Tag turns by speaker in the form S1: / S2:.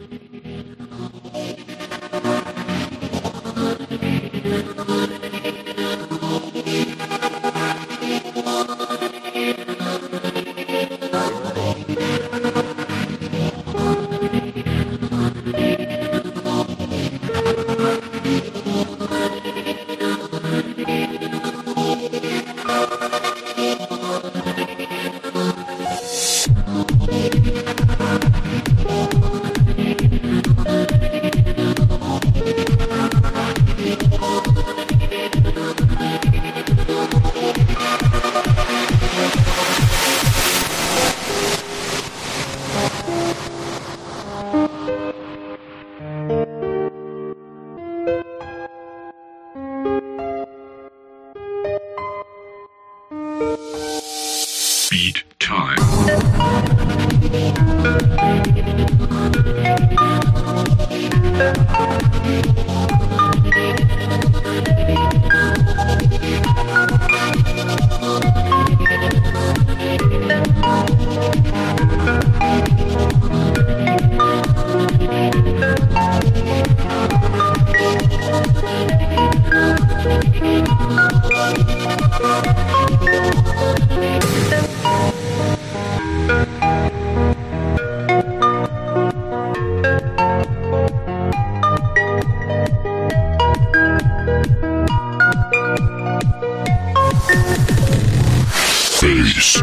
S1: Thank you. Beat time. Peace.